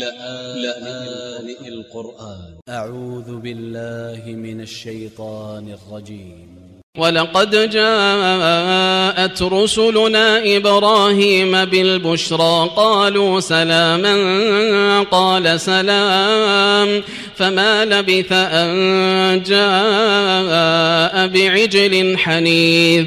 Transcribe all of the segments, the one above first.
لآن القرآن. أ ع و ذ ب ا ل ل ه من ا ل ش ي ط ا ن ا ل ج ي م ولقد جاءت رسلنا إبراهيم بالبشرى قالوا سلاما قال سلام فما لبث أن جاء بعجل حنيذ.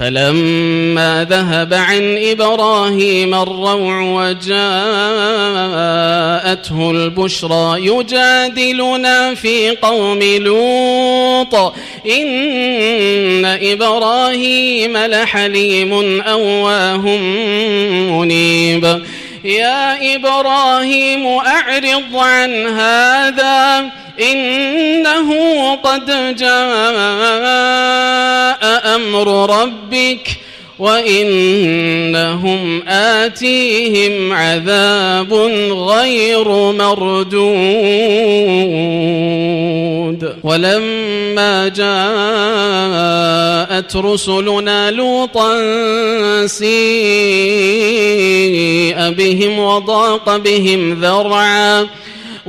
فلما ذهب عن إبراهيم الروع وجاءته البشرى يجادلنا في قوم لوط إن إبراهيم لحليم أواه منيب. يا إبراهيم أعرض عن هذا إنه قد جاء أمر ربك وإنهم آتيهم عذاب غير مردود. ولما جاءت رسلنا لوطا سيء بهم وضاق بهم ذرعا